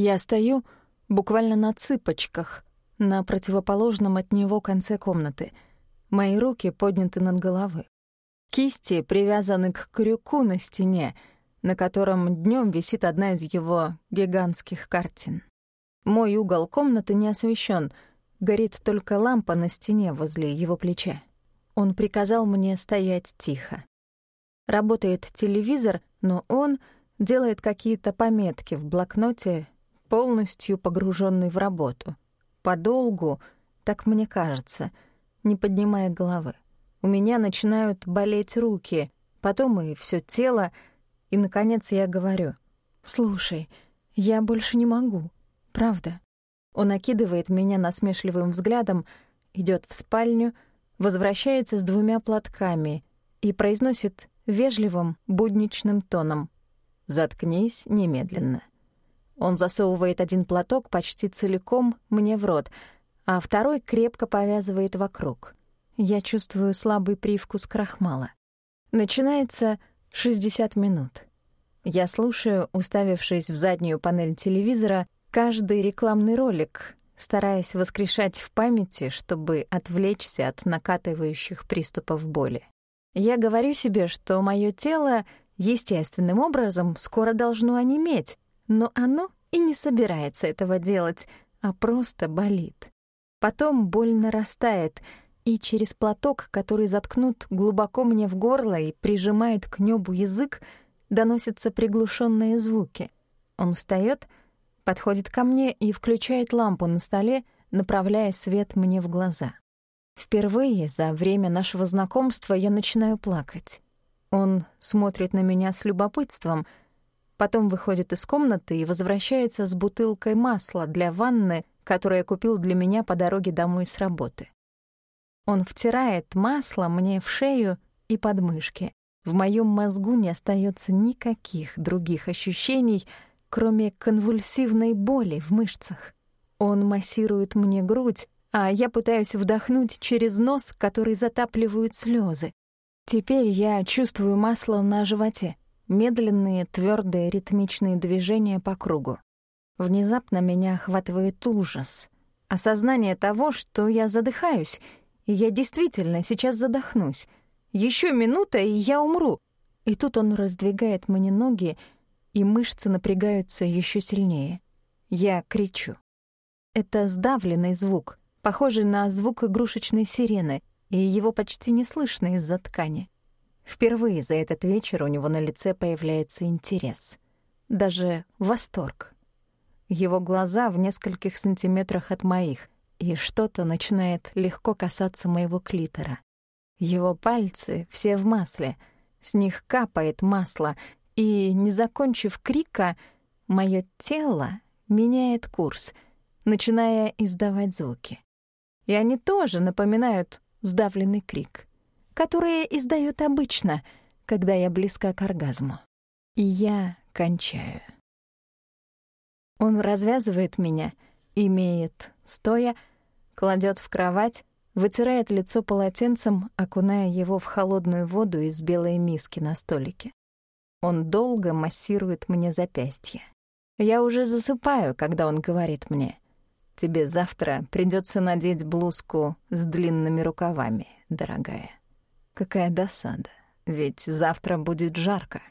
Я стою буквально на цыпочках на противоположном от него конце комнаты. Мои руки подняты над головой. Кисти привязаны к крюку на стене, на котором днем висит одна из его гигантских картин. Мой угол комнаты не освещен, горит только лампа на стене возле его плеча. Он приказал мне стоять тихо. Работает телевизор, но он делает какие-то пометки в блокноте, полностью погруженный в работу. Подолгу, так мне кажется, не поднимая головы. У меня начинают болеть руки, потом и все тело, и, наконец, я говорю, «Слушай, я больше не могу, правда». Он окидывает меня насмешливым взглядом, идет в спальню, возвращается с двумя платками и произносит вежливым, будничным тоном «Заткнись немедленно». Он засовывает один платок почти целиком мне в рот, а второй крепко повязывает вокруг. Я чувствую слабый привкус крахмала. Начинается 60 минут. Я слушаю, уставившись в заднюю панель телевизора, каждый рекламный ролик, стараясь воскрешать в памяти, чтобы отвлечься от накатывающих приступов боли. Я говорю себе, что мое тело естественным образом скоро должно онеметь, но оно и не собирается этого делать, а просто болит. Потом боль нарастает — и через платок, который заткнут глубоко мне в горло и прижимает к небу язык, доносятся приглушенные звуки. Он встает, подходит ко мне и включает лампу на столе, направляя свет мне в глаза. Впервые за время нашего знакомства я начинаю плакать. Он смотрит на меня с любопытством, потом выходит из комнаты и возвращается с бутылкой масла для ванны, которое купил для меня по дороге домой с работы. Он втирает масло мне в шею и подмышки. В моем мозгу не остается никаких других ощущений, кроме конвульсивной боли в мышцах. Он массирует мне грудь, а я пытаюсь вдохнуть через нос, который затапливают слезы. Теперь я чувствую масло на животе, медленные, твердые, ритмичные движения по кругу. Внезапно меня охватывает ужас, осознание того, что я задыхаюсь — и я действительно сейчас задохнусь. Еще минута, и я умру. И тут он раздвигает мне ноги, и мышцы напрягаются еще сильнее. Я кричу. Это сдавленный звук, похожий на звук игрушечной сирены, и его почти не слышно из-за ткани. Впервые за этот вечер у него на лице появляется интерес. Даже восторг. Его глаза в нескольких сантиметрах от моих — и что-то начинает легко касаться моего клитора. Его пальцы все в масле, с них капает масло, и, не закончив крика, мое тело меняет курс, начиная издавать звуки. И они тоже напоминают сдавленный крик, который издают обычно, когда я близка к оргазму. И я кончаю. Он развязывает меня, имеет стоя, кладет в кровать, вытирает лицо полотенцем, окуная его в холодную воду из белой миски на столике. Он долго массирует мне запястье. Я уже засыпаю, когда он говорит мне, «Тебе завтра придется надеть блузку с длинными рукавами, дорогая». Какая досада, ведь завтра будет жарко.